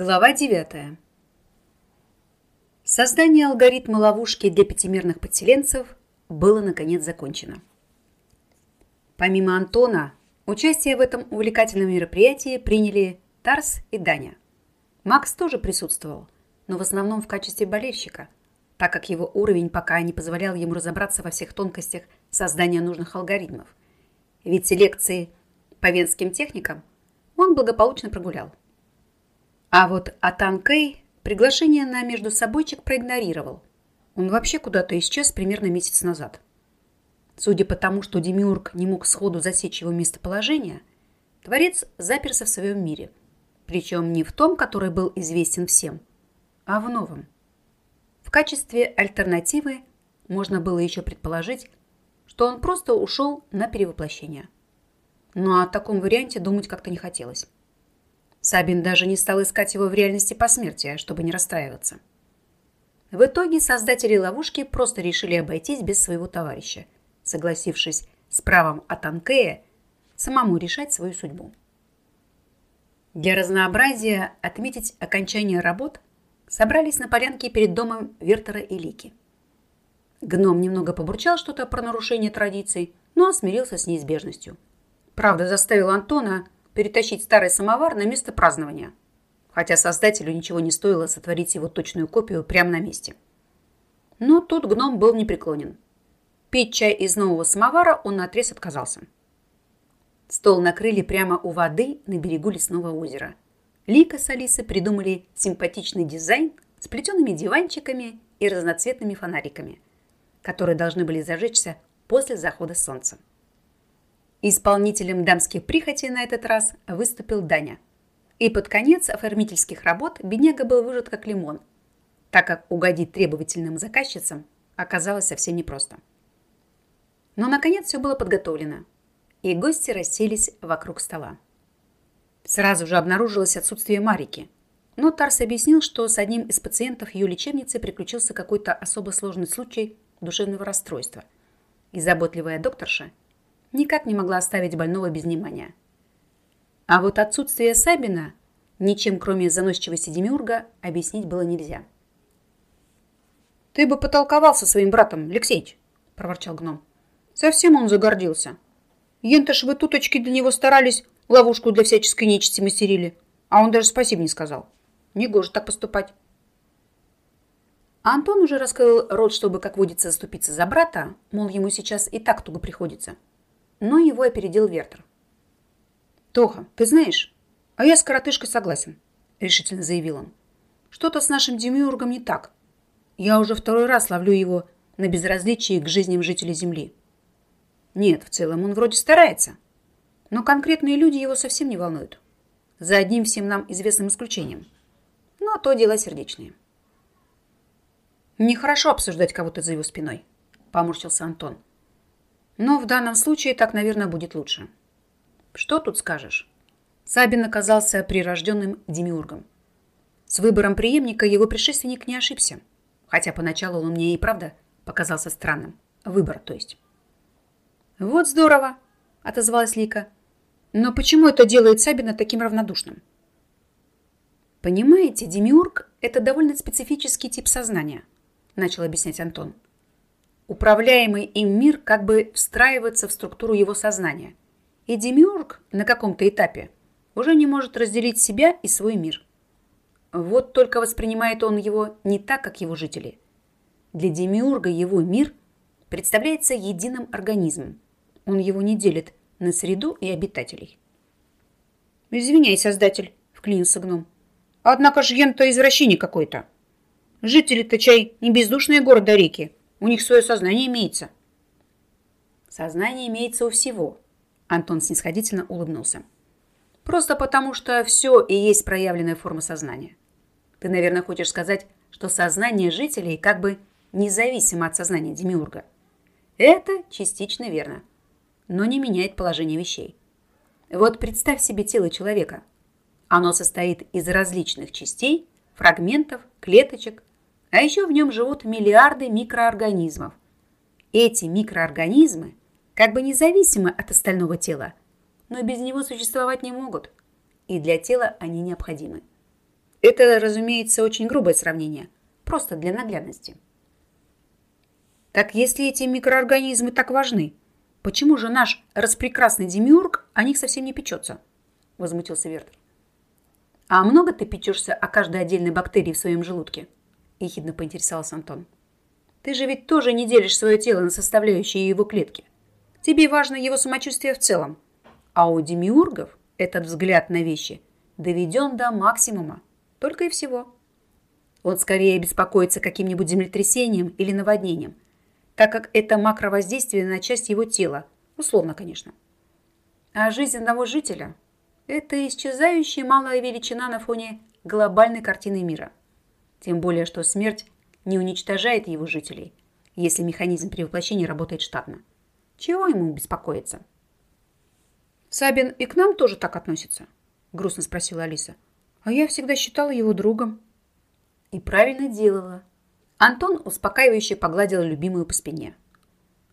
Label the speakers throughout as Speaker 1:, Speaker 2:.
Speaker 1: Глава 9. Создание алгоритма ловушки для пятимерных подселенцев было наконец закончено. Помимо Антона, участие в этом увлекательном мероприятии приняли Тарс и Даня. Макс тоже присутствовал, но в основном в качестве болельщика, так как его уровень пока не позволял ему разобраться во всех тонкостях создания нужных алгоритмов. Ведь селекции по венским техникам он благополучно прогулял. А вот Атан Кэй приглашение на между собойчик проигнорировал. Он вообще куда-то исчез примерно месяц назад. Судя по тому, что Демиург не мог сходу засечь его местоположение, творец заперся в своем мире. Причем не в том, который был известен всем, а в новом. В качестве альтернативы можно было еще предположить, что он просто ушел на перевоплощение. Но о таком варианте думать как-то не хотелось. Сабин даже не стал искать его в реальности посмертия, чтобы не расстраиваться. В итоге создатели ловушки просто решили обойтись без своего товарища, согласившись с правом Атанкея самому решать свою судьбу. Для разнообразия отметить окончание работ собрались на полянке перед домом Вертера и Лики. Гном немного побурчал что-то про нарушение традиций, но смирился с неизбежностью. Правда, заставил Антона перетащить старый самовар на место празднования. Хотя создателю ничего не стоило сотворить его точную копию прямо на месте. Но тут гном был непреклонен. Пить чай из нового самовара он наотрез отказался. Стол накрыли прямо у воды на берегу лесного озера. Лика с Алисой придумали симпатичный дизайн с плетеными диванчиками и разноцветными фонариками, которые должны были зажечься после захода солнца. Исполнителем дамских прихотей на этот раз выступил Даня. И под конец оформительских работ бедняга был выжат как лимон, так как угодить требовательным заказчицам оказалось совсем непросто. Но, наконец, все было подготовлено, и гости расселись вокруг стола. Сразу же обнаружилось отсутствие Марики, но Тарс объяснил, что с одним из пациентов ее лечебницы приключился какой-то особо сложный случай душевного расстройства, и заботливая докторша – никак не могла оставить больного без внимания. А вот отсутствие Сабина ничем, кроме заносчивости Демиурга, объяснить было нельзя. «Ты бы потолковал со своим братом, Алексеич!» – проворчал гном. «Совсем он загордился. Ента вы туточки для него старались, ловушку для всяческой нечисти мастерили, а он даже спасибо не сказал. Негоже так поступать». А Антон уже раскрыл рот, чтобы, как водится, заступиться за брата, мол, ему сейчас и так туго приходится – но его опередил Вертер. «Тоха, ты знаешь, а я с коротышкой согласен», — решительно заявил он. «Что-то с нашим демиургом не так. Я уже второй раз ловлю его на безразличии к жизням жителей Земли. Нет, в целом он вроде старается, но конкретные люди его совсем не волнуют. За одним всем нам известным исключением. Но то дела сердечные». «Нехорошо обсуждать кого-то за его спиной», — поморщился Антон. Но в данном случае так, наверное, будет лучше. Что тут скажешь? Сабин оказался прирожденным демиургом. С выбором преемника его предшественник не ошибся. Хотя поначалу он мне и правда показался странным. Выбор, то есть. «Вот здорово!» – отозвалась Лика. «Но почему это делает Сабина таким равнодушным?» «Понимаете, демиург – это довольно специфический тип сознания», – начал объяснять Антон. Управляемый им мир как бы встраивается в структуру его сознания. И демиург на каком-то этапе уже не может разделить себя и свой мир. Вот только воспринимает он его не так, как его жители. Для демиурга его мир представляется единым организмом. Он его не делит на среду и обитателей. «Извиняй, создатель», — вклинился гном. «Однако ж ен-то извращение какой-то. Жители-то чай не бездушные города реки, у них свое сознание имеется. Сознание имеется у всего. Антон снисходительно улыбнулся. Просто потому, что все и есть проявленная форма сознания. Ты, наверное, хочешь сказать, что сознание жителей как бы независимо от сознания Демиурга. Это частично верно, но не меняет положение вещей. Вот представь себе тело человека. Оно состоит из различных частей, фрагментов, клеточек, а еще в нем живут миллиарды микроорганизмов. Эти микроорганизмы как бы независимы от остального тела, но без него существовать не могут. И для тела они необходимы. Это, разумеется, очень грубое сравнение. Просто для наглядности. Так если эти микроорганизмы так важны, почему же наш распрекрасный демиург о них совсем не печется? Возмутился Вертер. А много ты печешься о каждой отдельной бактерии в своем желудке? Ехидно поинтересовался Антон. Ты же ведь тоже не делишь свое тело на составляющие его клетки. Тебе важно его самочувствие в целом. А у демиургов этот взгляд на вещи доведен до максимума. Только и всего. Он скорее беспокоится каким-нибудь землетрясением или наводнением, так как это макровоздействие на часть его тела, условно, конечно. А жизнь одного жителя – это исчезающая малая величина на фоне глобальной картины мира. Тем более, что смерть не уничтожает его жителей, если механизм перевоплощения работает штатно. Чего ему беспокоиться? Сабин и к нам тоже так относится? Грустно спросила Алиса. А я всегда считала его другом. И правильно делала. Антон успокаивающе погладил любимую по спине.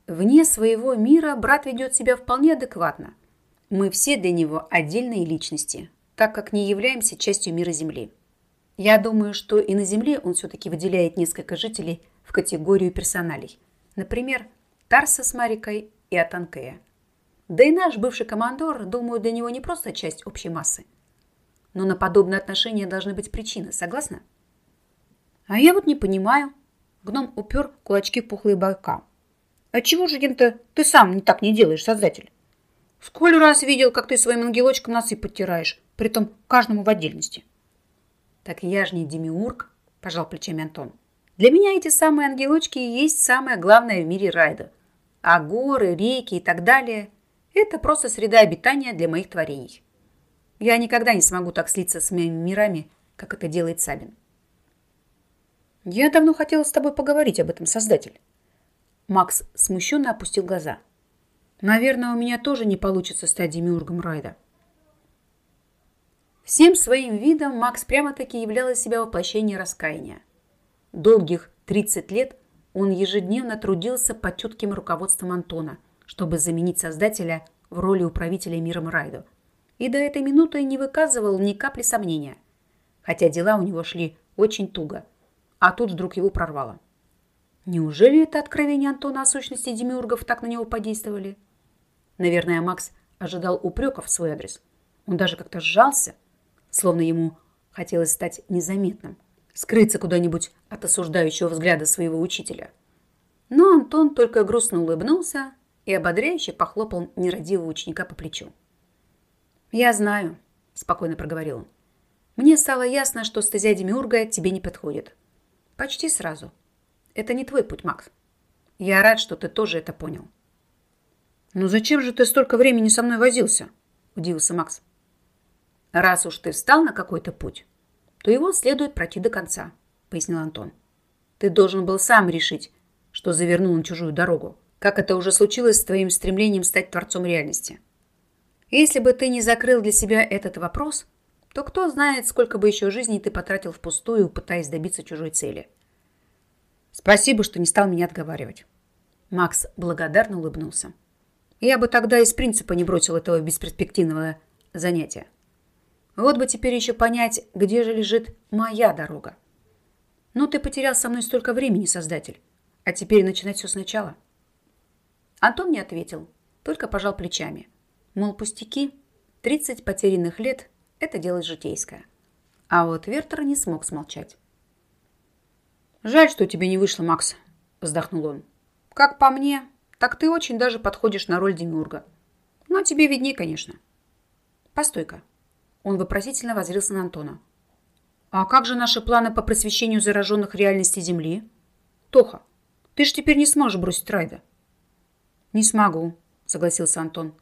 Speaker 1: Вне своего мира брат ведет себя вполне адекватно. Мы все для него отдельные личности, так как не являемся частью мира Земли. Я думаю, что и на Земле он все-таки выделяет несколько жителей в категорию персоналей. Например, Тарса с Марикой и Атанкея. Да и наш бывший командор, думаю, для него не просто часть общей массы. Но на подобное отношение должны быть причины, согласна? А я вот не понимаю. Гном упер кулачки в пухлые бока. А чего же, Гента, ты сам не так не делаешь, создатель? Сколь раз видел, как ты своим ангелочком носы подтираешь, притом каждому в отдельности. Так я же не демиург, пожал плечами Антон. Для меня эти самые ангелочки и есть самое главное в мире райда. А горы, реки и так далее – это просто среда обитания для моих творений. Я никогда не смогу так слиться с моими мирами, как это делает Сабин. Я давно хотела с тобой поговорить об этом, Создатель. Макс смущенно опустил глаза. Наверное, у меня тоже не получится стать демиургом Райда. Всем своим видом Макс прямо-таки являл из себя воплощение раскаяния. Долгих 30 лет он ежедневно трудился под чутким руководством Антона, чтобы заменить создателя в роли управителя миром Райду. И до этой минуты не выказывал ни капли сомнения. Хотя дела у него шли очень туго. А тут вдруг его прорвало. Неужели это откровение Антона о сущности демиургов так на него подействовали? Наверное, Макс ожидал упреков в свой адрес. Он даже как-то сжался, словно ему хотелось стать незаметным скрыться куда-нибудь от осуждающего взгляда своего учителя. Но Антон только грустно улыбнулся и ободряюще похлопал нерадивого ученика по плечу. «Я знаю», – спокойно проговорил он. «Мне стало ясно, что стезя Демиурга тебе не подходит. Почти сразу. Это не твой путь, Макс. Я рад, что ты тоже это понял». «Ну зачем же ты столько времени со мной возился?» – удивился Макс. «Раз уж ты встал на какой-то путь, то его следует пройти до конца», — пояснил Антон. «Ты должен был сам решить, что завернул на чужую дорогу, как это уже случилось с твоим стремлением стать творцом реальности. Если бы ты не закрыл для себя этот вопрос, то кто знает, сколько бы еще жизней ты потратил впустую, пытаясь добиться чужой цели. Спасибо, что не стал меня отговаривать. Макс благодарно улыбнулся. Я бы тогда из принципа не бросил этого бесперспективного занятия. Вот бы теперь еще понять, где же лежит моя дорога. Ну, ты потерял со мной столько времени, Создатель. А теперь начинать все сначала. Антон не ответил, только пожал плечами. Мол, пустяки, 30 потерянных лет – это дело житейское. А вот Вертер не смог смолчать. «Жаль, что тебе не вышло, Макс», – вздохнул он. «Как по мне, так ты очень даже подходишь на роль Демиурга. Но тебе видней, конечно. Постой-ка, он вопросительно возрился на Антона. «А как же наши планы по просвещению зараженных реальности Земли?» «Тоха, ты ж теперь не сможешь бросить Райда». «Не смогу», — согласился Антон.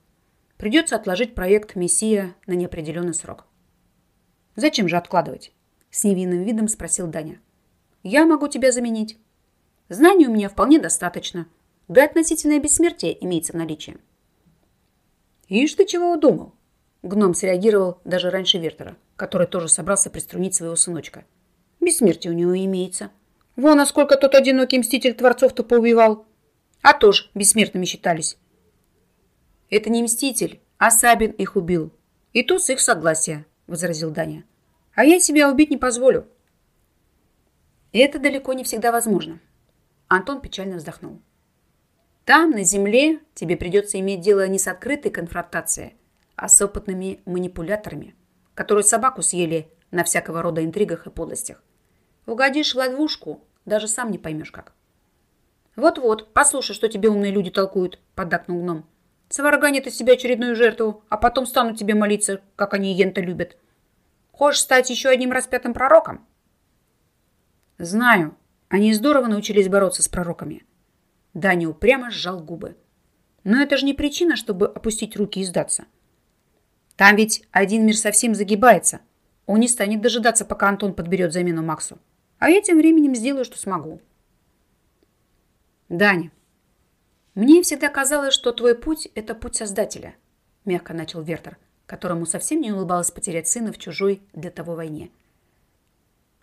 Speaker 1: «Придется отложить проект «Мессия» на неопределенный срок». «Зачем же откладывать?» — с невинным видом спросил Даня. «Я могу тебя заменить. Знаний у меня вполне достаточно, да относительное бессмертие имеется в наличии». «Ишь ты чего удумал?» Гном среагировал даже раньше Вертера, который тоже собрался приструнить своего сыночка. Бессмертие у него имеется. Вон, а сколько тот одинокий мститель творцов-то поубивал. А тоже бессмертными считались. Это не мститель, а Сабин их убил. И то с их согласия, возразил Даня. А я себя убить не позволю. И это далеко не всегда возможно. Антон печально вздохнул. Там, на земле, тебе придется иметь дело не с открытой конфронтацией, а с опытными манипуляторами, которые собаку съели на всякого рода интригах и подлостях. Угодишь в ловушку, даже сам не поймешь как. «Вот-вот, послушай, что тебе умные люди толкуют», — поддакнул гном. «Сварганят из себя очередную жертву, а потом станут тебе молиться, как они ента любят. Хочешь стать еще одним распятым пророком?» «Знаю. Они здорово научились бороться с пророками». Даня упрямо сжал губы. «Но это же не причина, чтобы опустить руки и сдаться. Там ведь один мир совсем загибается. Он не станет дожидаться, пока Антон подберет замену Максу. А я тем временем сделаю, что смогу». «Даня, мне всегда казалось, что твой путь – это путь Создателя», – мягко начал Вертер, которому совсем не улыбалось потерять сына в чужой для того войне.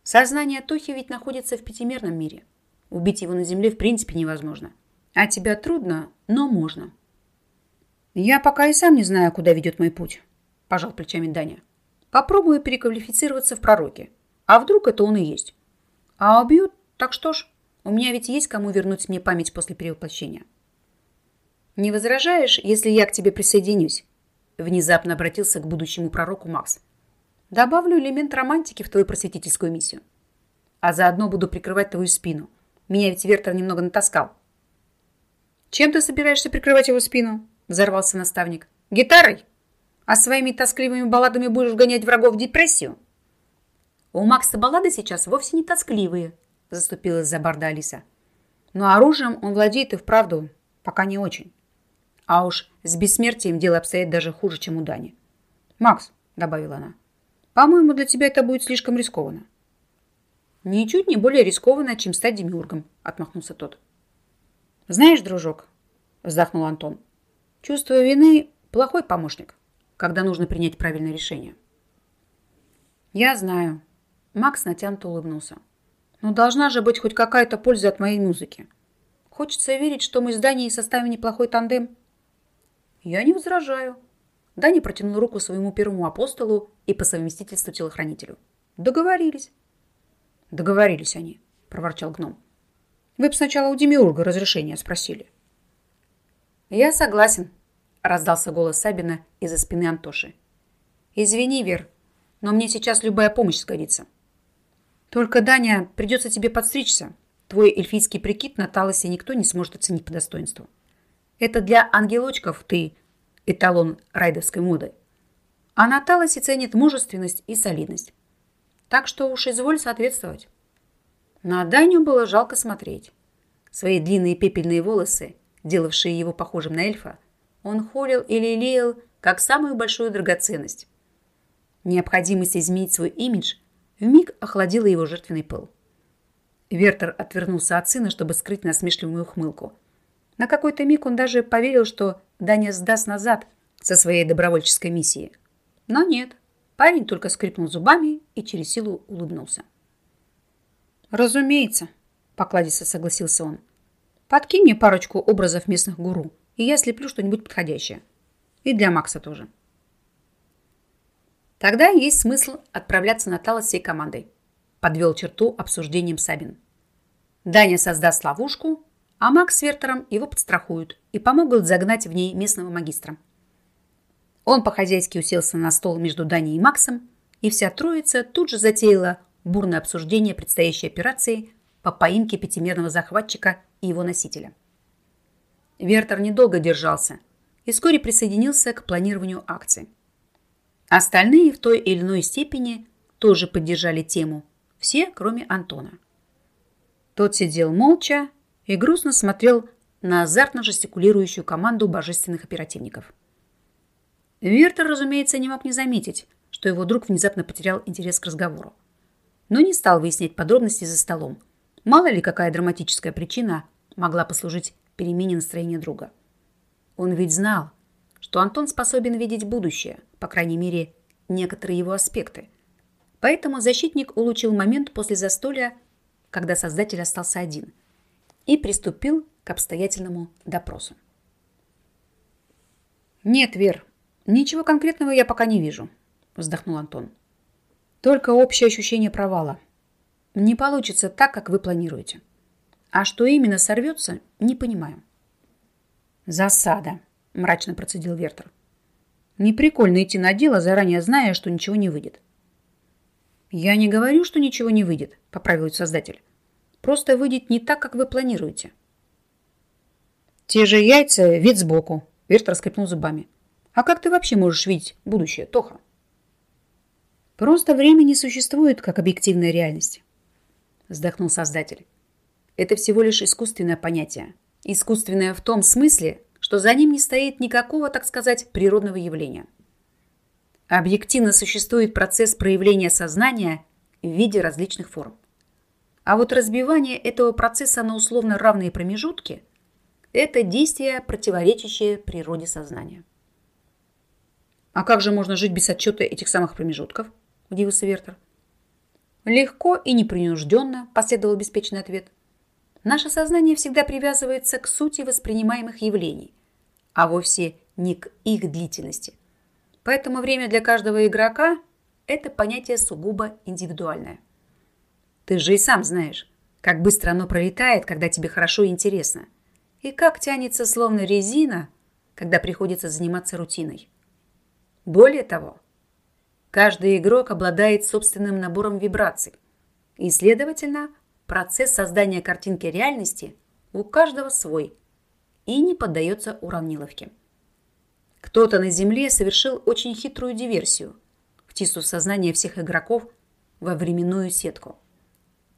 Speaker 1: Сознание Тохи ведь находится в пятимерном мире. Убить его на земле в принципе невозможно. А тебя трудно, но можно. Я пока и сам не знаю, куда ведет мой путь, пожал плечами Даня. Попробую переквалифицироваться в пророке. А вдруг это он и есть? А убьют, так что ж, у меня ведь есть кому вернуть мне память после перевоплощения. Не возражаешь, если я к тебе присоединюсь? Внезапно обратился к будущему пророку Макс. Добавлю элемент романтики в твою просветительскую миссию. А заодно буду прикрывать твою спину. Меня ведь Вертер немного натаскал. Чем ты собираешься прикрывать его спину? Взорвался наставник. Гитарой? А своими тоскливыми балладами будешь гонять врагов в депрессию? У Макса баллады сейчас вовсе не тоскливые, заступилась за Барда Алиса. Но оружием он владеет и вправду пока не очень. А уж с бессмертием дело обстоит даже хуже, чем у Дани. «Макс», — добавила она, по-моему, для тебя это будет слишком рискованно. Ничуть не более рискованно, чем стать демиургом, отмахнулся тот. Знаешь, дружок, вздохнул Антон, чувство вины – плохой помощник, когда нужно принять правильное решение. Я знаю. Макс натянуто улыбнулся. Но должна же быть хоть какая-то польза от моей музыки. Хочется верить, что мы с Даней составим неплохой тандем. Я не возражаю, Дани протянул руку своему первому апостолу и по совместительству телохранителю. Договорились. Договорились они, проворчал гном. Вы бы сначала у Демиурга разрешения спросили. Я согласен, раздался голос Сабина из-за спины Антоши. Извини, Вер, но мне сейчас любая помощь сгодится. Только, Даня, придется тебе подстричься. Твой эльфийский прикид на Талосе никто не сможет оценить по достоинству. Это для ангелочков ты эталон райдовской моды. А на Талосе ценит мужественность и солидность. Так что уж изволь соответствовать. На Даню было жалко смотреть. Свои длинные пепельные волосы, делавшие его похожим на эльфа, он холил и лелеял как самую большую драгоценность. Необходимость изменить свой имидж вмиг охладила его жертвенный пыл. Вертер отвернулся от сына, чтобы скрыть насмешливую ухмылку. На какой-то миг он даже поверил, что Даня сдаст назад со своей добровольческой миссии. Но нет, парень только скрипнул зубами и через силу улыбнулся. «Разумеется», — покладисто согласился он. «Подкинь мне парочку образов местных гуру, и я слеплю что-нибудь подходящее. И для Макса тоже». Тогда есть смысл отправляться на Талос всей командой. Подвел черту обсуждением Сабин. Даня создаст ловушку, а Макс с Вертером его подстрахуют и помогут загнать в ней местного магистра. Он по-хозяйски уселся на стол между Даней и Максом, и вся троица тут же затеяла бурное обсуждение предстоящей операции по поимке пятимерного захватчика и его носителя. Вертер недолго держался и вскоре присоединился к планированию акции. Остальные в той или иной степени тоже поддержали тему, все, кроме Антона. Тот сидел молча и грустно смотрел на азартно жестикулирующую команду божественных оперативников. Вертер, разумеется, не мог не заметить, что его друг внезапно потерял интерес к разговору. Но не стал выяснять подробности за столом. Мало ли, какая драматическая причина могла послужить перемене настроения друга. Он ведь знал, что Антон способен видеть будущее, по крайней мере, некоторые его аспекты. Поэтому защитник улучил момент после застолья, когда создатель остался один – и приступил к обстоятельному допросу. «Нет, Вер, ничего конкретного я пока не вижу», – вздохнул Антон. Только общее ощущение провала. Не получится так, как вы планируете. А что именно сорвется, не понимаю. Засада, мрачно процедил Вертер. Неприкольно идти на дело, заранее зная, что ничего не выйдет. Я не говорю, что ничего не выйдет, поправил создатель. Просто выйдет не так, как вы планируете. Те же яйца, вид сбоку. Вертер скрипнул зубами. А как ты вообще можешь видеть будущее, Тоха? Просто время не существует как объективная реальность. Вздохнул создатель. Это всего лишь искусственное понятие. Искусственное в том смысле, что за ним не стоит никакого, так сказать, природного явления. Объективно существует процесс проявления сознания в виде различных форм. А вот разбивание этого процесса на условно равные промежутки – это действие, противоречащее природе сознания. А как же можно жить без отчета этих самых промежутков? – удивился Вертер. «Легко и непринужденно», – последовал беспечный ответ. «Наше сознание всегда привязывается к сути воспринимаемых явлений, а вовсе не к их длительности. Поэтому время для каждого игрока – это понятие сугубо индивидуальное. Ты же и сам знаешь, как быстро оно пролетает, когда тебе хорошо и интересно, и как тянется словно резина, когда приходится заниматься рутиной. Более того – Каждый игрок обладает собственным набором вибраций. И, следовательно, процесс создания картинки реальности у каждого свой и не поддается уравниловке. Кто-то на Земле совершил очень хитрую диверсию, втиснув сознание всех игроков во временную сетку.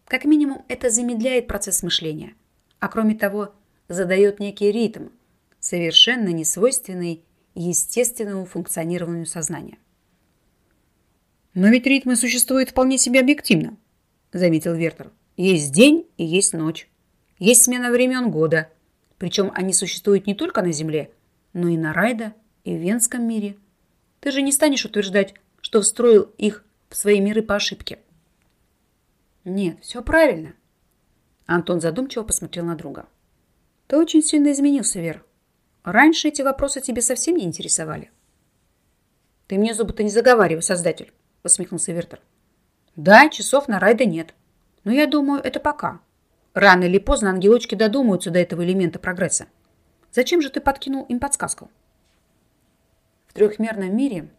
Speaker 1: Как минимум, это замедляет процесс мышления, а кроме того, задает некий ритм, совершенно несвойственный естественному функционированию сознания. Но ведь ритмы существуют вполне себе объективно, заметил Вертер. Есть день и есть ночь. Есть смена времен года. Причем они существуют не только на Земле, но и на Райда, и в Венском мире. Ты же не станешь утверждать, что встроил их в свои миры по ошибке. Нет, все правильно. Антон задумчиво посмотрел на друга. Ты очень сильно изменился, Вер. Раньше эти вопросы тебе совсем не интересовали. Ты мне зубы-то не заговаривай, создатель. – усмехнулся Вертер. «Да, часов на райда нет. Но я думаю, это пока. Рано или поздно ангелочки додумаются до этого элемента прогресса. Зачем же ты подкинул им подсказку?» «В трехмерном мире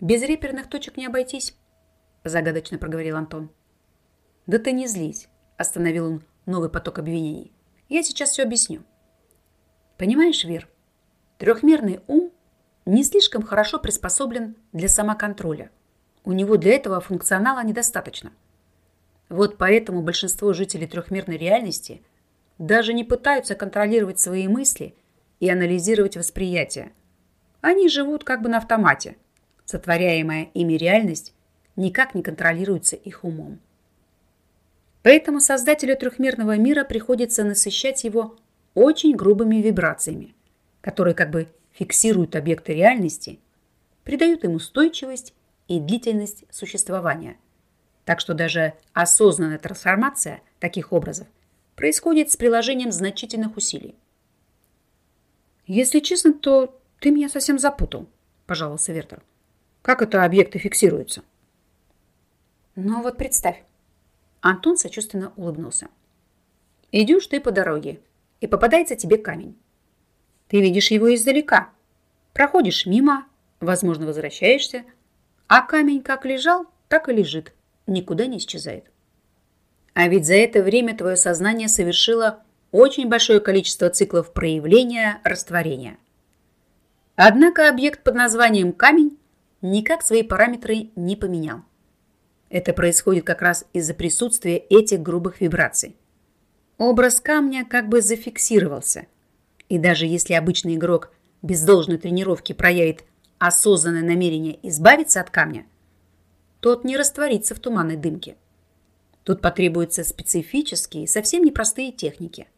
Speaker 1: без реперных точек не обойтись», – загадочно проговорил Антон. «Да ты не злись», – остановил он новый поток обвинений. «Я сейчас все объясню. Понимаешь, Вер, трехмерный ум не слишком хорошо приспособлен для самоконтроля – у него для этого функционала недостаточно. Вот поэтому большинство жителей трехмерной реальности даже не пытаются контролировать свои мысли и анализировать восприятие. Они живут как бы на автомате. Сотворяемая ими реальность никак не контролируется их умом. Поэтому создателю трехмерного мира приходится насыщать его очень грубыми вибрациями, которые как бы фиксируют объекты реальности, придают им устойчивость и длительность существования. Так что даже осознанная трансформация таких образов происходит с приложением значительных усилий. «Если честно, то ты меня совсем запутал», – пожаловался Вертер. «Как это объекты фиксируются?» «Ну вот представь». Антон сочувственно улыбнулся. «Идешь ты по дороге, и попадается тебе камень. Ты видишь его издалека, проходишь мимо, возможно, возвращаешься – а камень как лежал, так и лежит, никуда не исчезает. А ведь за это время твое сознание совершило очень большое количество циклов проявления, растворения. Однако объект под названием камень никак свои параметры не поменял. Это происходит как раз из-за присутствия этих грубых вибраций. Образ камня как бы зафиксировался. И даже если обычный игрок без должной тренировки проявит осознанное намерение избавиться от камня, тот не растворится в туманной дымке. Тут потребуются специфические, совсем непростые техники.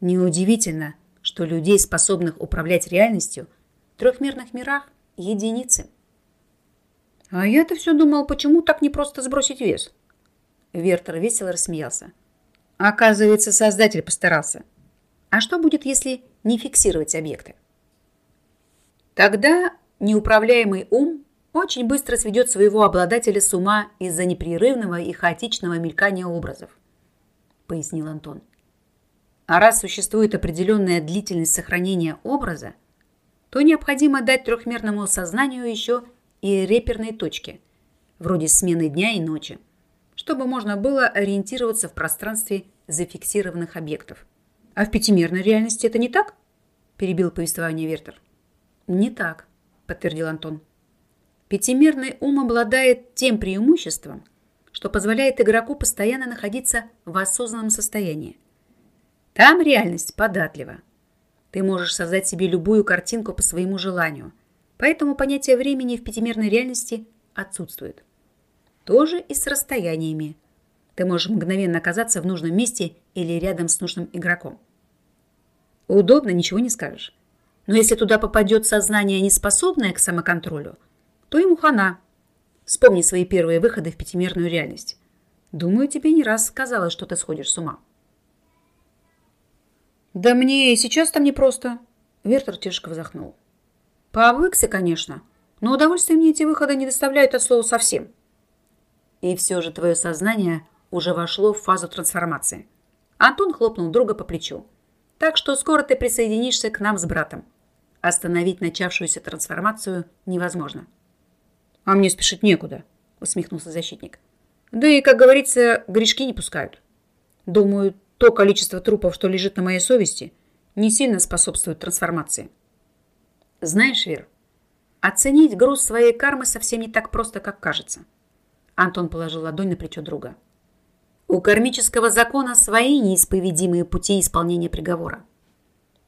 Speaker 1: Неудивительно, что людей, способных управлять реальностью, в трехмерных мирах единицы. А я-то все думал, почему так не просто сбросить вес? Вертер весело рассмеялся. Оказывается, создатель постарался. А что будет, если не фиксировать объекты? Тогда Неуправляемый ум очень быстро сведет своего обладателя с ума из-за непрерывного и хаотичного мелькания образов, пояснил Антон. А раз существует определенная длительность сохранения образа, то необходимо дать трехмерному сознанию еще и реперные точки, вроде смены дня и ночи, чтобы можно было ориентироваться в пространстве зафиксированных объектов. А в пятимерной реальности это не так? Перебил повествование Вертер. Не так, подтвердил Антон. Пятимерный ум обладает тем преимуществом, что позволяет игроку постоянно находиться в осознанном состоянии. Там реальность податлива. Ты можешь создать себе любую картинку по своему желанию, поэтому понятие времени в пятимерной реальности отсутствует. Тоже и с расстояниями. Ты можешь мгновенно оказаться в нужном месте или рядом с нужным игроком. Удобно, ничего не скажешь. Но если туда попадет сознание, не способное к самоконтролю, то ему хана. Вспомни свои первые выходы в пятимерную реальность. Думаю, тебе не раз сказалось, что ты сходишь с ума. Да мне и сейчас там непросто. Вертер тяжко вздохнул. Пообвыкся, конечно, но удовольствие мне эти выходы не доставляют от слова совсем. И все же твое сознание уже вошло в фазу трансформации. Антон хлопнул друга по плечу. Так что скоро ты присоединишься к нам с братом. Остановить начавшуюся трансформацию невозможно. «А мне спешить некуда», — усмехнулся защитник. «Да и, как говорится, грешки не пускают. Думаю, то количество трупов, что лежит на моей совести, не сильно способствует трансформации». «Знаешь, Вер, оценить груз своей кармы совсем не так просто, как кажется». Антон положил ладонь на плечо друга. «У кармического закона свои неисповедимые пути исполнения приговора.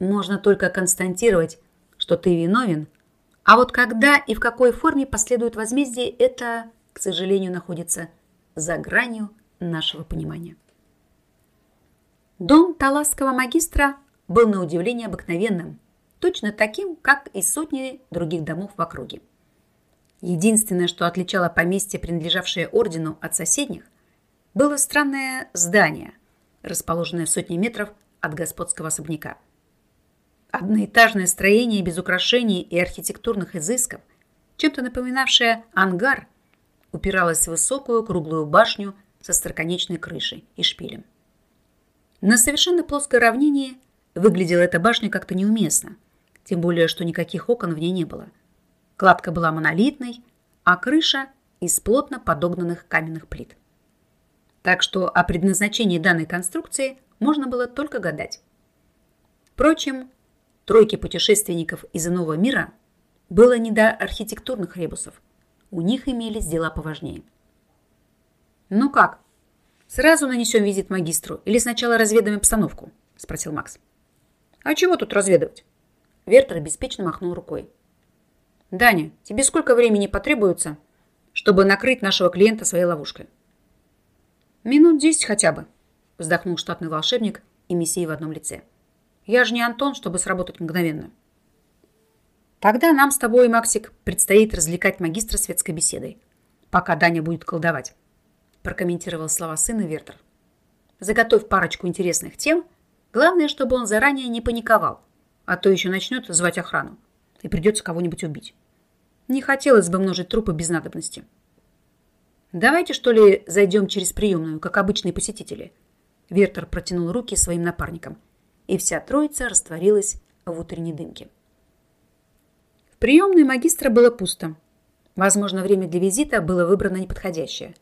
Speaker 1: Можно только констатировать, что ты виновен, а вот когда и в какой форме последует возмездие, это, к сожалению, находится за гранью нашего понимания. Дом таласского магистра был на удивление обыкновенным, точно таким, как и сотни других домов в округе. Единственное, что отличало поместье, принадлежавшее ордену, от соседних, было странное здание, расположенное в сотни метров от господского особняка – Одноэтажное строение без украшений и архитектурных изысков, чем-то напоминавшее ангар, упиралось в высокую круглую башню со строконечной крышей и шпилем. На совершенно плоской равнине выглядела эта башня как-то неуместно, тем более, что никаких окон в ней не было. Кладка была монолитной, а крыша из плотно подогнанных каменных плит. Так что о предназначении данной конструкции можно было только гадать. Впрочем, Тройке путешественников из иного мира было не до архитектурных ребусов. У них имелись дела поважнее. «Ну как, сразу нанесем визит магистру или сначала разведаем обстановку?» – спросил Макс. «А чего тут разведывать?» Вертер беспечно махнул рукой. «Даня, тебе сколько времени потребуется, чтобы накрыть нашего клиента своей ловушкой?» «Минут десять хотя бы», – вздохнул штатный волшебник и мессия в одном лице. Я же не Антон, чтобы сработать мгновенно. Тогда нам с тобой, Максик, предстоит развлекать магистра светской беседой, пока Даня будет колдовать, прокомментировал слова сына Вертер. Заготовь парочку интересных тем, главное, чтобы он заранее не паниковал, а то еще начнет звать охрану, и придется кого-нибудь убить. Не хотелось бы множить трупы без надобности. Давайте, что ли, зайдем через приемную, как обычные посетители. Вертер протянул руки своим напарникам – и вся троица растворилась в утренней дымке. В приемной магистра было пусто. Возможно, время для визита было выбрано неподходящее.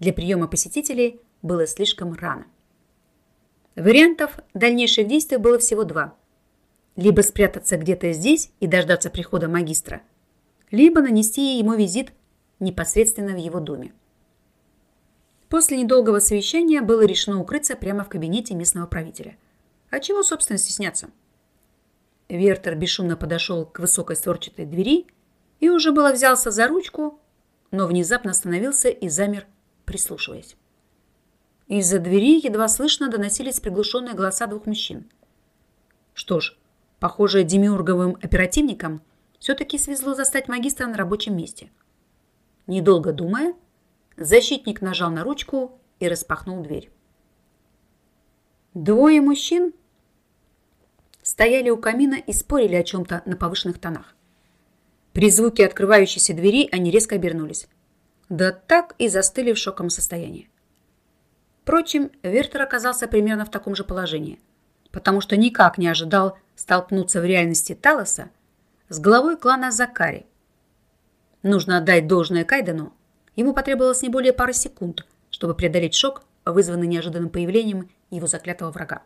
Speaker 1: Для приема посетителей было слишком рано. Вариантов дальнейших действий было всего два. Либо спрятаться где-то здесь и дождаться прихода магистра, либо нанести ему визит непосредственно в его доме. После недолгого совещания было решено укрыться прямо в кабинете местного правителя – а чего, собственно, стесняться? Вертер бесшумно подошел к высокой створчатой двери и уже было взялся за ручку, но внезапно остановился и замер, прислушиваясь. Из-за двери едва слышно доносились приглушенные голоса двух мужчин. Что ж, похоже, демиурговым оперативникам все-таки свезло застать магистра на рабочем месте. Недолго думая, защитник нажал на ручку и распахнул дверь. Двое мужчин стояли у камина и спорили о чем-то на повышенных тонах. При звуке открывающейся двери они резко обернулись. Да так и застыли в шоковом состоянии. Впрочем, Вертер оказался примерно в таком же положении, потому что никак не ожидал столкнуться в реальности Талоса с главой клана Закари. Нужно отдать должное Кайдену. Ему потребовалось не более пары секунд, чтобы преодолеть шок, вызванный неожиданным появлением его заклятого врага.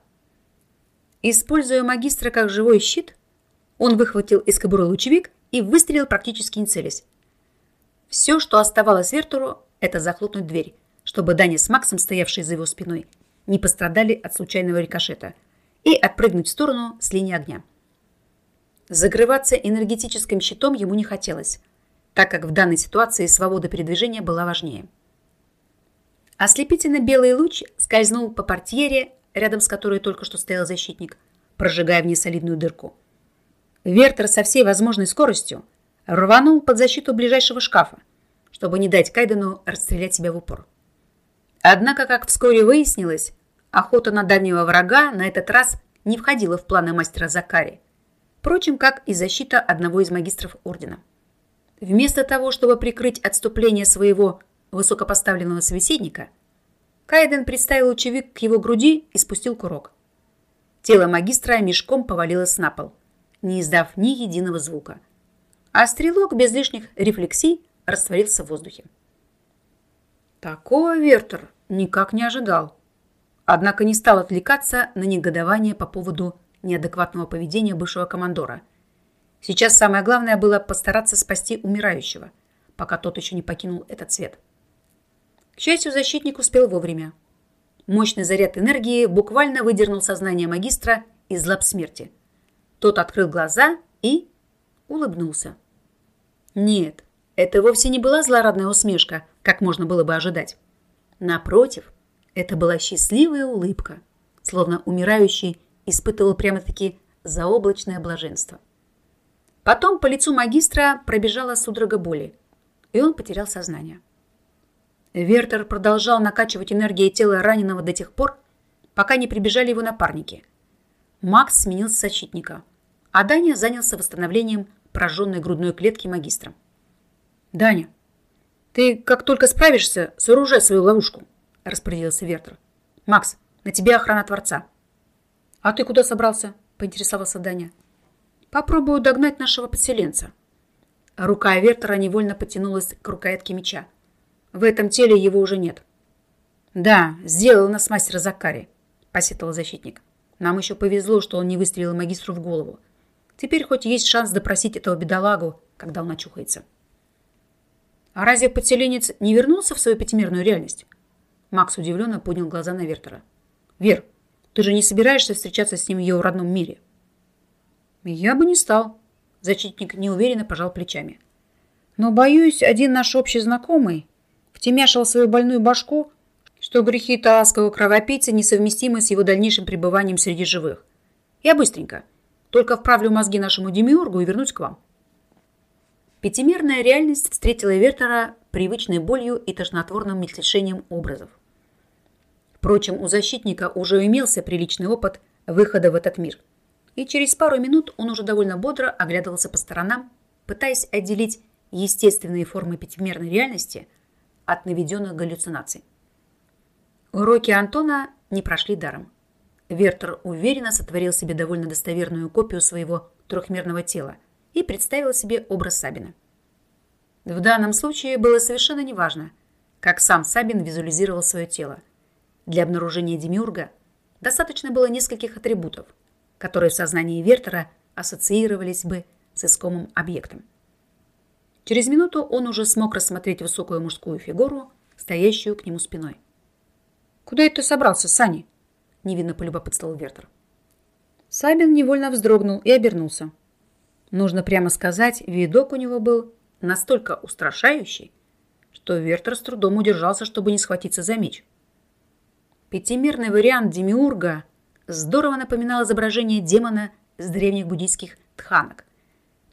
Speaker 1: Используя магистра как живой щит, он выхватил из кобуры лучевик и выстрелил практически не целясь. Все, что оставалось Вертеру, это захлопнуть дверь, чтобы Даня с Максом, стоявшие за его спиной, не пострадали от случайного рикошета, и отпрыгнуть в сторону с линии огня. Закрываться энергетическим щитом ему не хотелось, так как в данной ситуации свобода передвижения была важнее. Ослепительно белый луч скользнул по портьере, рядом с которой только что стоял защитник, прожигая в ней солидную дырку. Вертер со всей возможной скоростью рванул под защиту ближайшего шкафа, чтобы не дать Кайдену расстрелять себя в упор. Однако, как вскоре выяснилось, охота на дальнего врага на этот раз не входила в планы мастера Закари, впрочем, как и защита одного из магистров Ордена. Вместо того, чтобы прикрыть отступление своего высокопоставленного собеседника, Кайден приставил лучевик к его груди и спустил курок. Тело магистра мешком повалилось на пол, не издав ни единого звука. А стрелок без лишних рефлексий растворился в воздухе. Такого Вертер никак не ожидал. Однако не стал отвлекаться на негодование по поводу неадекватного поведения бывшего командора. Сейчас самое главное было постараться спасти умирающего, пока тот еще не покинул этот свет. К счастью, защитник успел вовремя. Мощный заряд энергии буквально выдернул сознание магистра из лап смерти. Тот открыл глаза и улыбнулся. Нет, это вовсе не была злорадная усмешка, как можно было бы ожидать. Напротив, это была счастливая улыбка, словно умирающий испытывал прямо-таки заоблачное блаженство. Потом по лицу магистра пробежала судорога боли, и он потерял сознание. Вертер продолжал накачивать энергией тела раненого до тех пор, пока не прибежали его напарники. Макс сменился защитника, а Даня занялся восстановлением пораженной грудной клетки магистра. «Даня, ты как только справишься, сооружай свою ловушку», – распорядился Вертер. «Макс, на тебе охрана Творца». «А ты куда собрался?» – поинтересовался Даня. «Попробую догнать нашего поселенца». Рука Вертера невольно потянулась к рукоятке меча. В этом теле его уже нет. Да, сделал нас мастер Закари, посетовал защитник. Нам еще повезло, что он не выстрелил магистру в голову. Теперь хоть есть шанс допросить этого бедолагу, когда он очухается. А разве подселенец не вернулся в свою пятимерную реальность? Макс удивленно поднял глаза на Вертера. Вер, ты же не собираешься встречаться с ним в его родном мире? Я бы не стал. Защитник неуверенно пожал плечами. Но, боюсь, один наш общий знакомый втемяшил свою больную башку, что грехи таасского кровопийца несовместимы с его дальнейшим пребыванием среди живых. Я быстренько. Только вправлю мозги нашему демиургу и вернусь к вам. Пятимерная реальность встретила Вертера привычной болью и тошнотворным мельтешением образов. Впрочем, у защитника уже имелся приличный опыт выхода в этот мир. И через пару минут он уже довольно бодро оглядывался по сторонам, пытаясь отделить естественные формы пятимерной реальности от наведенных галлюцинаций. Уроки Антона не прошли даром. Вертер уверенно сотворил себе довольно достоверную копию своего трехмерного тела и представил себе образ Сабина. В данном случае было совершенно неважно, как сам Сабин визуализировал свое тело. Для обнаружения демиурга достаточно было нескольких атрибутов, которые в сознании Вертера ассоциировались бы с искомым объектом. Через минуту он уже смог рассмотреть высокую мужскую фигуру, стоящую к нему спиной. «Куда это ты собрался, Сани?» – невинно полюбопытствовал Вертер. Сабин невольно вздрогнул и обернулся. Нужно прямо сказать, видок у него был настолько устрашающий, что Вертер с трудом удержался, чтобы не схватиться за меч. Пятимерный вариант Демиурга здорово напоминал изображение демона с древних буддийских тханок,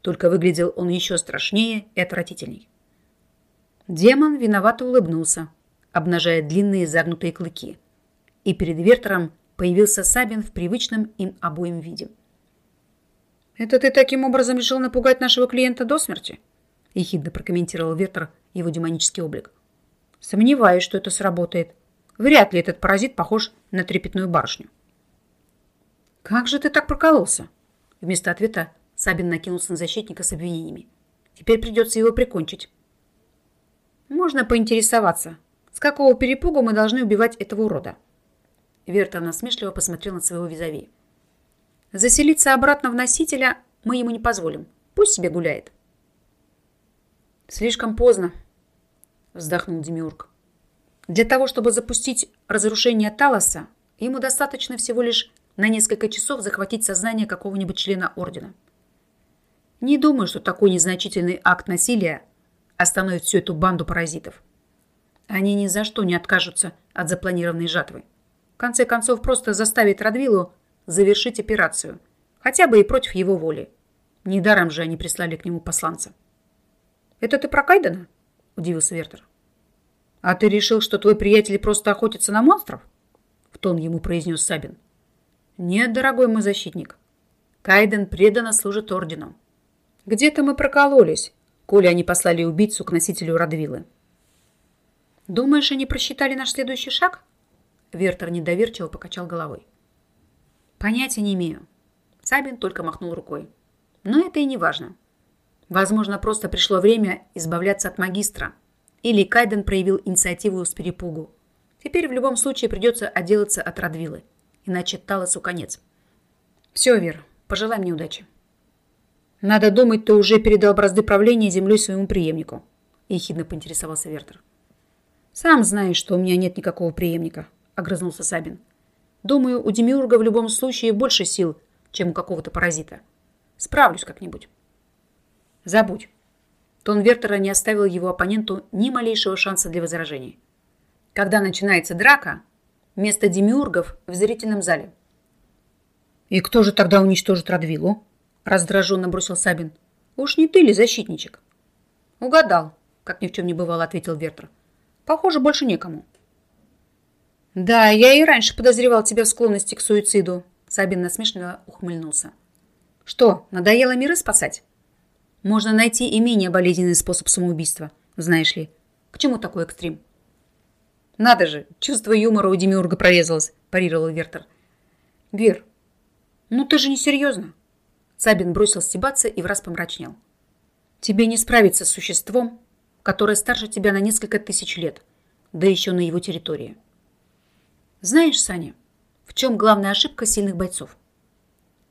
Speaker 1: только выглядел он еще страшнее и отвратительней. Демон виновато улыбнулся, обнажая длинные загнутые клыки. И перед Вертером появился Сабин в привычном им обоим виде. «Это ты таким образом решил напугать нашего клиента до смерти?» – ехидно прокомментировал Вертер его демонический облик. «Сомневаюсь, что это сработает. Вряд ли этот паразит похож на трепетную барышню». «Как же ты так прокололся?» Вместо ответа Сабин накинулся на защитника с обвинениями. «Теперь придется его прикончить». «Можно поинтересоваться, с какого перепугу мы должны убивать этого урода?» Вертер насмешливо посмотрел на своего визави. Заселиться обратно в носителя мы ему не позволим. Пусть себе гуляет. Слишком поздно, вздохнул Демиург. Для того, чтобы запустить разрушение Талоса, ему достаточно всего лишь на несколько часов захватить сознание какого-нибудь члена Ордена. Не думаю, что такой незначительный акт насилия остановит всю эту банду паразитов. Они ни за что не откажутся от запланированной жатвы. В конце концов, просто заставить Радвилу завершить операцию, хотя бы и против его воли. Недаром же они прислали к нему посланца. «Это ты про Кайдена?» – удивился Вертер. «А ты решил, что твой приятель просто охотится на монстров?» – в тон ему произнес Сабин. «Нет, дорогой мой защитник. Кайден преданно служит ордену. Где-то мы прокололись, коли они послали убийцу к носителю Радвилы». «Думаешь, они просчитали наш следующий шаг?» Вертер недоверчиво покачал головой. Понятия не имею. Сабин только махнул рукой. Но это и не важно. Возможно, просто пришло время избавляться от магистра. Или Кайден проявил инициативу с перепугу. Теперь в любом случае придется отделаться от Радвилы. Иначе Талосу конец. Все, Вер, пожелай мне удачи. Надо думать, ты уже передал бразды правления землей своему преемнику. Ехидно поинтересовался Вертер. Сам знаешь, что у меня нет никакого преемника, огрызнулся Сабин. Думаю, у Демиурга в любом случае больше сил, чем у какого-то паразита. Справлюсь как-нибудь. Забудь. Тон Вертера не оставил его оппоненту ни малейшего шанса для возражений. Когда начинается драка, место демиургов в зрительном зале. «И кто же тогда уничтожит Радвилу?» Раздраженно бросил Сабин. «Уж не ты ли защитничек?» «Угадал», как ни в чем не бывало, ответил Вертер. «Похоже, больше некому». «Да, я и раньше подозревал тебя в склонности к суициду», Сабин насмешливо ухмыльнулся. «Что, надоело миры спасать?» «Можно найти и менее болезненный способ самоубийства, знаешь ли. К чему такой экстрим?» «Надо же, чувство юмора у Демиурга прорезалось», парировал Вертер. «Вер, ну ты же не серьезно?» Сабин бросил стебаться и враз помрачнел. «Тебе не справиться с существом, которое старше тебя на несколько тысяч лет, да еще на его территории». Знаешь, Саня, в чем главная ошибка сильных бойцов?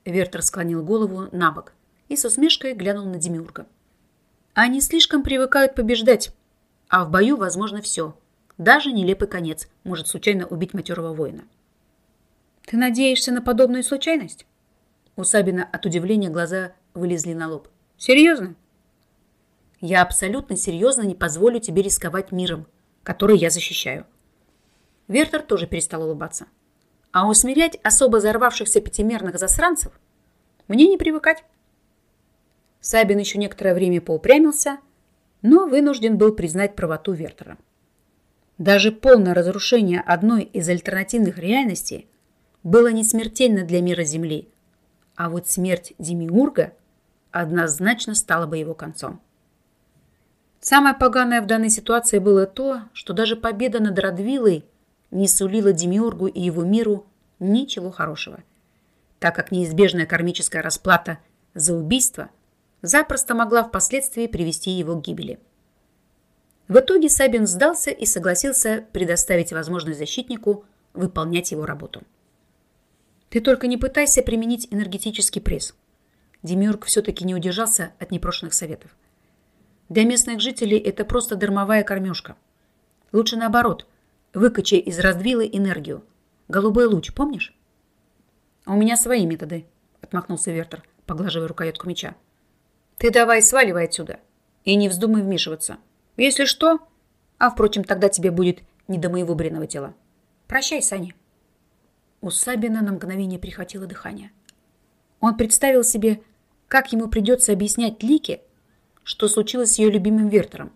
Speaker 1: Вертер склонил голову на бок и с усмешкой глянул на Демиурга. Они слишком привыкают побеждать, а в бою возможно все. Даже нелепый конец может случайно убить матерого воина. Ты надеешься на подобную случайность? У Сабина от удивления глаза вылезли на лоб. Серьезно? Я абсолютно серьезно не позволю тебе рисковать миром, который я защищаю. Вертер тоже перестал улыбаться. А усмирять особо взорвавшихся пятимерных засранцев мне не привыкать. Сабин еще некоторое время поупрямился, но вынужден был признать правоту Вертера. Даже полное разрушение одной из альтернативных реальностей было не смертельно для мира Земли, а вот смерть Демиурга однозначно стала бы его концом. Самое поганое в данной ситуации было то, что даже победа над Радвилой не сулила Демиургу и его миру ничего хорошего, так как неизбежная кармическая расплата за убийство запросто могла впоследствии привести его к гибели. В итоге Сабин сдался и согласился предоставить возможность защитнику выполнять его работу. Ты только не пытайся применить энергетический пресс. Демиург все-таки не удержался от непрошенных советов. Для местных жителей это просто дармовая кормежка. Лучше наоборот, Выкачай из раздвилы энергию. Голубой луч, помнишь? У меня свои методы, отмахнулся Вертер, поглаживая рукоятку меча. Ты давай сваливай отсюда и не вздумай вмешиваться. Если что, а, впрочем, тогда тебе будет не до моего бренного тела. Прощай, Саня. У Сабина на мгновение прихватило дыхание. Он представил себе, как ему придется объяснять Лике, что случилось с ее любимым Вертером,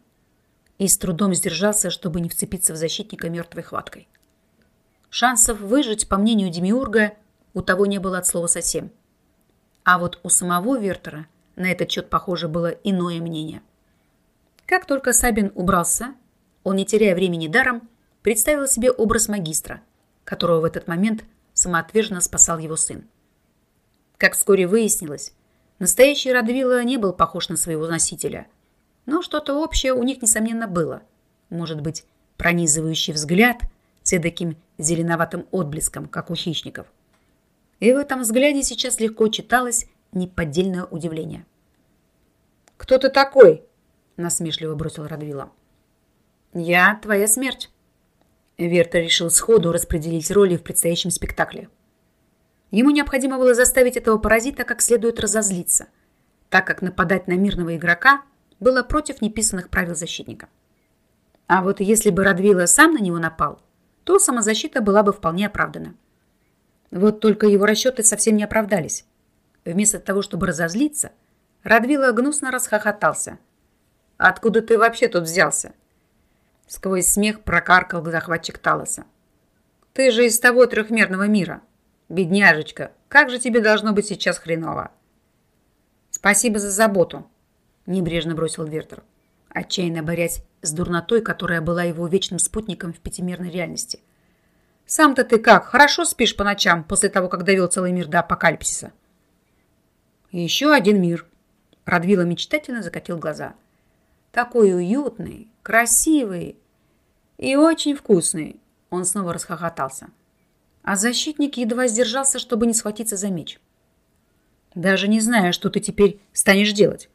Speaker 1: и с трудом сдержался, чтобы не вцепиться в защитника мертвой хваткой. Шансов выжить, по мнению Демиурга, у того не было от слова совсем. А вот у самого Вертера на этот счет, похоже, было иное мнение. Как только Сабин убрался, он, не теряя времени даром, представил себе образ магистра, которого в этот момент самоотверженно спасал его сын. Как вскоре выяснилось, настоящий Радвила не был похож на своего носителя, но что-то общее у них, несомненно, было. Может быть, пронизывающий взгляд с эдаким зеленоватым отблеском, как у хищников. И в этом взгляде сейчас легко читалось неподдельное удивление.
Speaker 2: «Кто ты такой?»
Speaker 1: – насмешливо бросил Радвила. «Я твоя смерть». Вертер решил сходу распределить роли в предстоящем спектакле. Ему необходимо было заставить этого паразита как следует разозлиться, так как нападать на мирного игрока было против неписанных правил защитника. А вот если бы Радвила сам на него напал, то самозащита была бы вполне оправдана. Вот только его расчеты совсем не оправдались. Вместо того, чтобы разозлиться, Радвила гнусно расхохотался. «Откуда ты вообще тут взялся?» Сквозь смех прокаркал захватчик Талоса. «Ты же из того трехмерного мира. Бедняжечка, как же тебе должно быть сейчас хреново?» «Спасибо за заботу», – небрежно бросил Вертер, отчаянно борясь с дурнотой, которая была его вечным спутником в пятимерной реальности. «Сам-то ты как, хорошо спишь по ночам после того, как довел целый мир до апокалипсиса?» «Еще один мир», – Радвила мечтательно закатил глаза. «Такой уютный, красивый и очень вкусный. Он снова расхохотался. А защитник едва сдержался, чтобы не схватиться за меч. «Даже не знаю, что ты теперь станешь делать».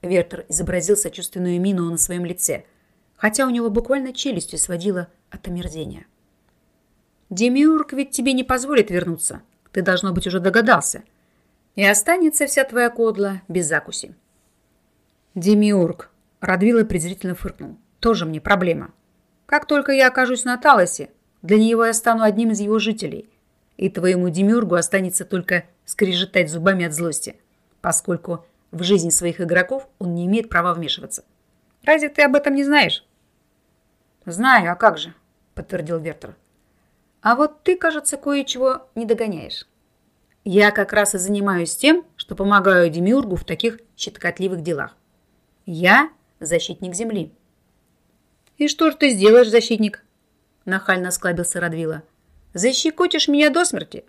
Speaker 1: Вертер изобразил сочувственную мину на своем лице, хотя у него буквально челюстью сводила от омерзения. «Демиург ведь тебе не позволит вернуться. Ты, должно быть, уже догадался. И останется вся твоя кодла без закуси». «Демиург», — Радвила презрительно фыркнул тоже мне проблема. Как только я окажусь на Талосе, для него я стану одним из его жителей, и твоему демюргу останется только скрежетать зубами от злости, поскольку в жизни своих игроков он не имеет права вмешиваться. Разве ты об этом не знаешь? Знаю, а как же, подтвердил Вертер. А вот ты, кажется, кое-чего не догоняешь. Я как раз и занимаюсь тем, что помогаю Демиургу в таких щекотливых делах. Я защитник Земли. «И что ж ты сделаешь, защитник?» Нахально склабился Радвила. «Защекотишь меня до смерти?»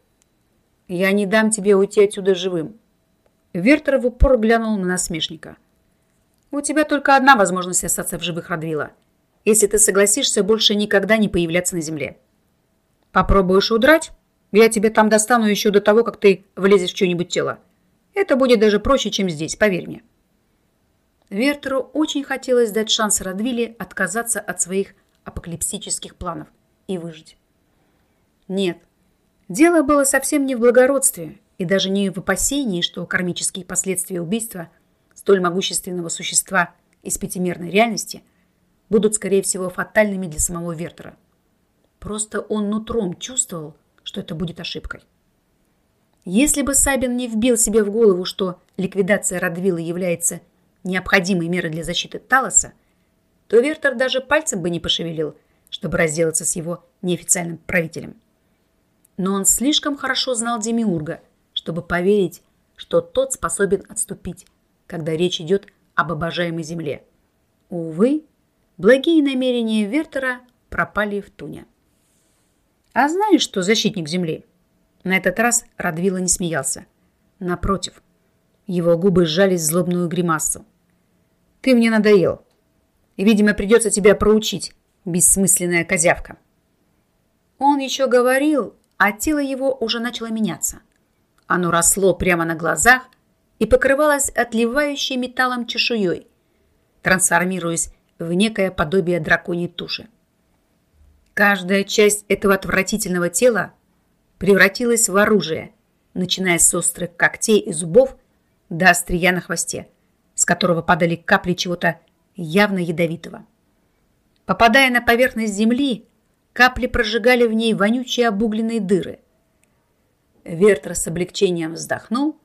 Speaker 1: «Я не дам тебе уйти отсюда живым». Вертер в упор глянул на насмешника. «У тебя только одна возможность остаться в живых, Радвила, если ты согласишься больше никогда не появляться на земле. Попробуешь удрать, я тебя там достану еще до того, как ты влезешь в чье-нибудь тело. Это будет даже проще, чем здесь, поверь мне». Вертеру очень хотелось дать шанс Радвиле отказаться от своих апокалипсических планов и выжить. Нет, дело было совсем не в благородстве и даже не в опасении, что кармические последствия убийства столь могущественного существа из пятимерной реальности будут, скорее всего, фатальными для самого Вертера. Просто он нутром чувствовал, что это будет ошибкой. Если бы Сабин не вбил себе в голову, что ликвидация Радвилла является – необходимые меры для защиты Талоса, то Вертер даже пальцем бы не пошевелил, чтобы разделаться с его неофициальным правителем. Но он слишком хорошо знал Демиурга, чтобы поверить, что тот способен отступить, когда речь идет об обожаемой земле. Увы, благие намерения Вертера пропали в туне. А знаешь, что защитник земли? На этот раз Радвила не смеялся. Напротив, его губы сжались в злобную гримасу. Ты мне надоел. И, видимо, придется тебя проучить, бессмысленная козявка. Он еще говорил, а тело его уже начало меняться. Оно росло прямо на глазах и покрывалось отливающей металлом чешуей, трансформируясь в некое подобие драконьей туши. Каждая часть этого отвратительного тела превратилась в оружие, начиная с острых когтей и зубов до острия на хвосте с которого падали капли чего-то явно ядовитого. Попадая на поверхность земли, капли прожигали в ней вонючие обугленные дыры. Вертер с облегчением вздохнул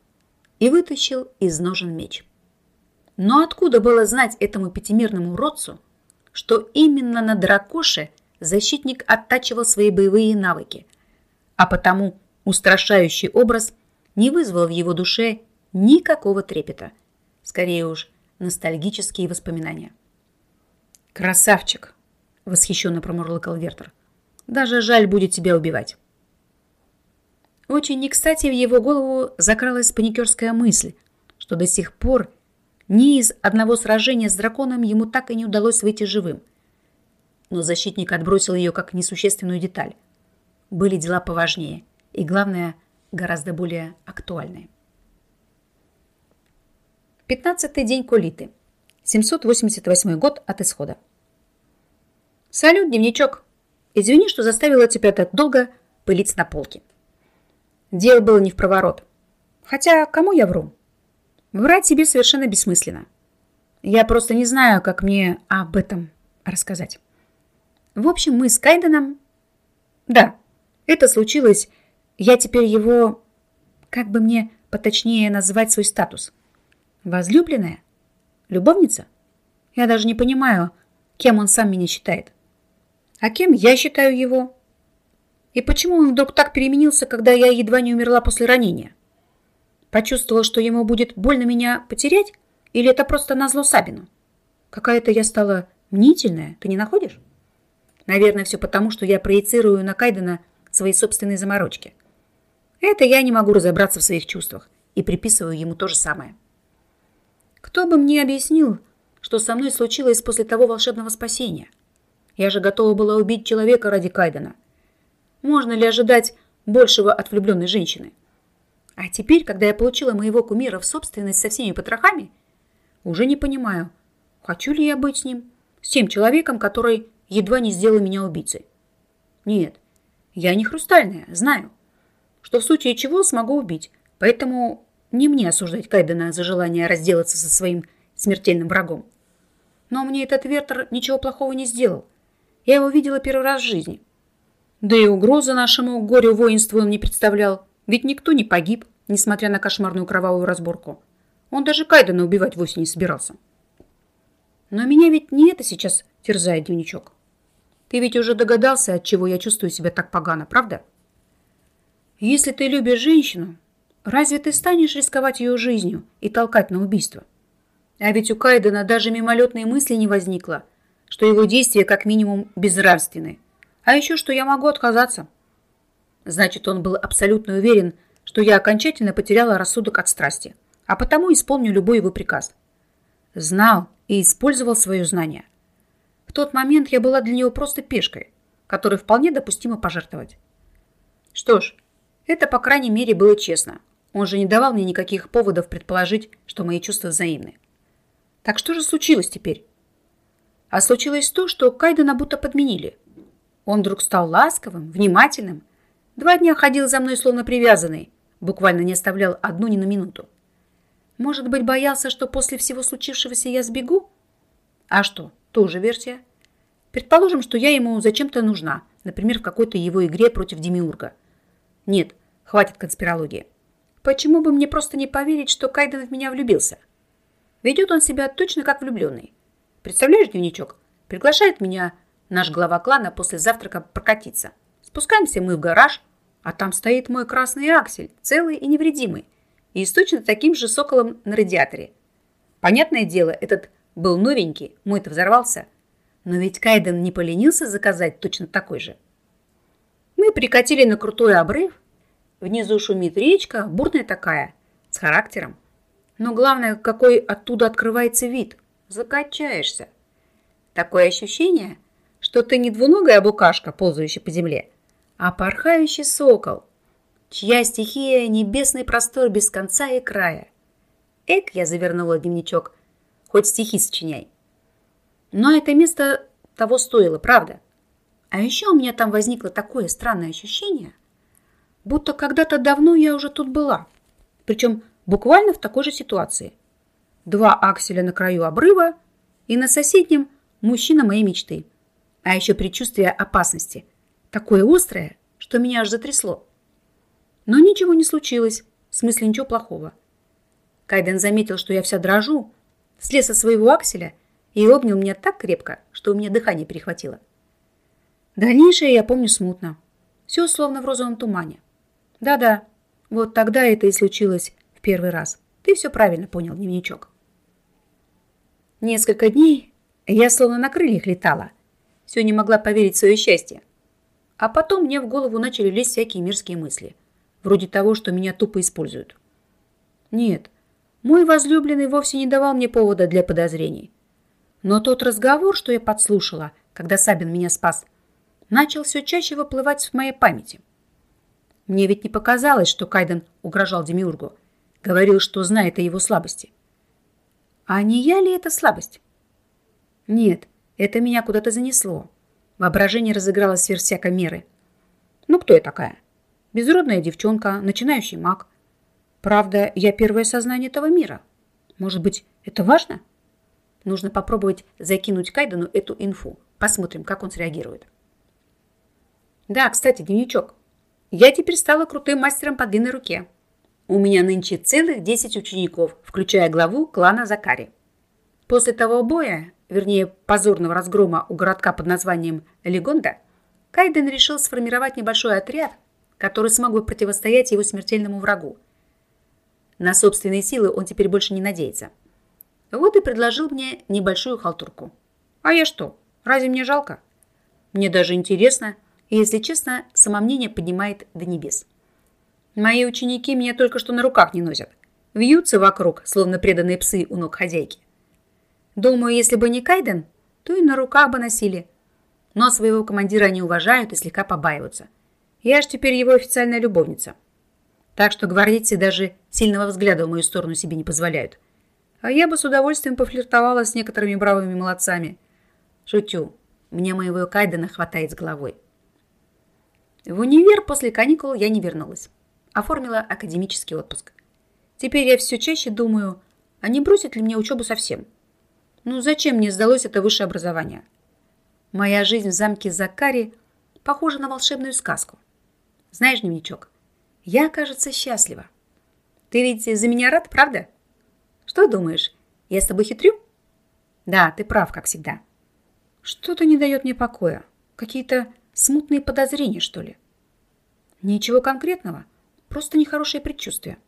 Speaker 1: и вытащил из ножен меч. Но откуда было знать этому пятимерному уродцу, что именно на дракоше защитник оттачивал свои боевые навыки, а потому устрашающий образ не вызвал в его душе никакого трепета. Скорее уж, ностальгические воспоминания.
Speaker 2: «Красавчик!» — восхищенно промурлыкал Вертер. «Даже жаль будет тебя убивать».
Speaker 1: Очень не кстати в его голову закралась паникерская мысль, что до сих пор ни из одного сражения с драконом ему так и не удалось выйти живым. Но защитник отбросил ее как несущественную деталь. Были дела поважнее и, главное, гораздо более актуальные. Пятнадцатый день Кулиты. 788 год от исхода. «Салют, дневничок! Извини, что заставила тебя так долго пылиться на полке. Дело было не в проворот. Хотя, кому я вру? Врать себе совершенно бессмысленно. Я просто не знаю, как мне об этом рассказать. В общем, мы с Кайденом... Да, это случилось. Я теперь его... Как бы мне поточнее назвать свой статус? Возлюбленная? Любовница? Я даже не понимаю, кем он сам меня считает. А кем я считаю его? И почему он вдруг так переменился, когда я едва не умерла после ранения? Почувствовал, что ему будет больно меня потерять? Или это просто назло Сабину? Какая-то я стала мнительная, ты не находишь? Наверное, все потому, что я проецирую на Кайдена свои собственные заморочки. Это я не могу разобраться в своих чувствах и приписываю ему то же самое. Кто бы мне объяснил, что со мной случилось после того волшебного спасения? Я же готова была убить человека ради Кайдена. Можно ли ожидать большего от влюбленной женщины? А теперь, когда я получила моего кумира в собственность со всеми потрохами, уже не понимаю, хочу ли я быть с ним, с тем человеком, который едва не сделал меня убийцей. Нет, я не хрустальная, знаю, что в случае чего смогу убить, поэтому не мне осуждать Кайдена за желание разделаться со своим смертельным врагом. Но мне этот Вертер ничего плохого не сделал. Я его видела первый раз в жизни. Да и угрозы нашему горю воинству он не представлял. Ведь никто не погиб, несмотря на кошмарную кровавую разборку. Он даже Кайдена убивать вовсе не собирался. Но меня ведь не это сейчас терзает, дневничок. Ты ведь уже догадался, от чего я чувствую себя так погано, правда? Если ты любишь женщину, разве ты станешь рисковать ее жизнью и толкать на убийство? А ведь у Кайдена даже мимолетной мысли не возникло, что его действия как минимум безнравственны. А еще, что я могу отказаться. Значит, он был абсолютно уверен, что я окончательно потеряла рассудок от страсти, а потому исполню любой его приказ. Знал и использовал свое знание. В тот момент я была для него просто пешкой, которой вполне допустимо пожертвовать. Что ж, это, по крайней мере, было честно. Он же не давал мне никаких поводов предположить, что мои чувства взаимны. Так что же случилось теперь? А случилось то, что Кайдена будто подменили. Он вдруг стал ласковым, внимательным. Два дня ходил за мной словно привязанный, буквально не оставлял одну ни на минуту. Может быть, боялся, что после всего случившегося я сбегу? А что, тоже версия. Предположим, что я ему зачем-то нужна, например, в какой-то его игре против Демиурга. Нет, хватит конспирологии. Почему бы мне просто не поверить, что Кайден в меня влюбился? Ведет он себя точно как влюбленный. Представляешь, дневничок? Приглашает меня Наш глава клана после завтрака прокатиться. Спускаемся мы в гараж, а там стоит мой красный аксель, целый и невредимый, и с точно таким же соколом на радиаторе. Понятное дело, этот был новенький, мой-то взорвался. Но ведь Кайден не поленился заказать точно такой же. Мы прикатили на крутой обрыв. Внизу шумит речка, бурная такая, с характером. Но главное, какой оттуда открывается вид. Закачаешься. Такое ощущение – что ты не двуногая букашка, ползающая по земле, а порхающий сокол, чья стихия – небесный простор без конца и края. Эк, я завернула дневничок, хоть стихи сочиняй. Но это место того стоило, правда? А еще у меня там возникло такое странное ощущение, будто когда-то давно я уже тут была. Причем буквально в такой же ситуации. Два акселя на краю обрыва и на соседнем мужчина моей мечты – а еще предчувствие опасности. Такое острое, что меня аж затрясло. Но ничего не случилось, в смысле ничего плохого. Кайден заметил, что я вся дрожу, слез со своего акселя и обнял меня так крепко, что у меня дыхание перехватило. Дальнейшее я помню смутно. Все словно в розовом тумане. Да-да, вот тогда это и случилось в первый раз.
Speaker 2: Ты все правильно понял, дневничок. Несколько дней я словно на крыльях летала. Все не могла поверить в свое счастье. А потом мне в голову начали лезть всякие мирские мысли. Вроде того, что меня тупо используют. Нет, мой возлюбленный вовсе не давал мне повода для подозрений. Но тот разговор, что я подслушала, когда Сабин меня спас, начал все чаще выплывать в моей памяти. Мне ведь не показалось, что Кайден угрожал Демиургу. Говорил, что знает о его слабости. А не я ли это слабость? Нет, это меня куда-то занесло. Воображение разыгралось сверх всякой меры. Ну, кто я такая? Безродная девчонка, начинающий маг. Правда, я первое сознание этого мира. Может быть, это важно? Нужно попробовать закинуть Кайдену эту инфу. Посмотрим, как он среагирует. Да, кстати, дневничок. Я теперь стала крутым мастером по длинной руке. У меня нынче целых 10 учеников, включая главу клана Закари. После того боя, вернее, позорного разгрома у городка под названием Легонда, Кайден решил сформировать небольшой отряд, который смог бы противостоять его смертельному врагу. На собственные силы он теперь больше не надеется. Вот и предложил мне небольшую халтурку. А я что, разве мне жалко? Мне даже интересно, и, если честно, самомнение поднимает до небес. Мои ученики меня только что на руках не носят. Вьются вокруг, словно преданные псы у ног хозяйки. Думаю, если бы не Кайден, то и на руках бы носили. Но своего командира они уважают и слегка побаиваются. Я ж теперь его официальная любовница. Так что гвардейцы даже сильного взгляда в мою сторону себе не позволяют. А я бы с удовольствием пофлиртовала с некоторыми бравыми молодцами. Шутю. Мне моего Кайдена хватает с головой. В универ после каникул я не вернулась оформила академический отпуск. Теперь я все чаще думаю, а не бросит ли мне учебу совсем? Ну зачем мне сдалось это высшее образование? Моя жизнь в замке Закари похожа на волшебную сказку. Знаешь, дневничок, я, кажется, счастлива. Ты ведь за меня рад, правда? Что думаешь, я с тобой хитрю? Да, ты прав, как всегда. Что-то не дает мне покоя. Какие-то смутные подозрения, что ли? Ничего конкретного. Просто нехорошее предчувствие.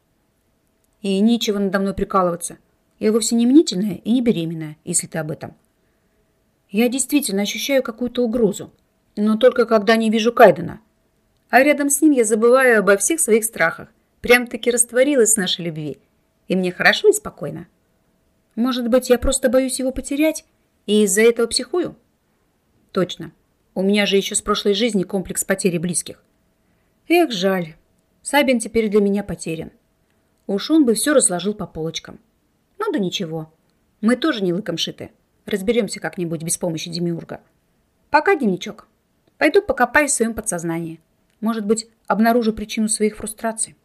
Speaker 2: И нечего надо мной прикалываться. Я вовсе не мнительная и не беременная, если ты об этом. Я действительно ощущаю какую-то угрозу, но только когда не вижу Кайдена. А рядом с ним я забываю обо всех своих страхах. Прям-таки растворилась в нашей любви. И мне хорошо и спокойно. Может быть, я просто боюсь его потерять и из-за этого психую? Точно. У меня же еще с прошлой жизни комплекс потери близких. Эх, жаль. Сабин теперь для меня потерян. Уж он бы все разложил по полочкам. Ну да ничего. Мы тоже не лыком шиты. Разберемся как-нибудь без помощи Демиурга. Пока, дневничок. Пойду покопаюсь в своем подсознании. Может быть, обнаружу причину своих фрустраций.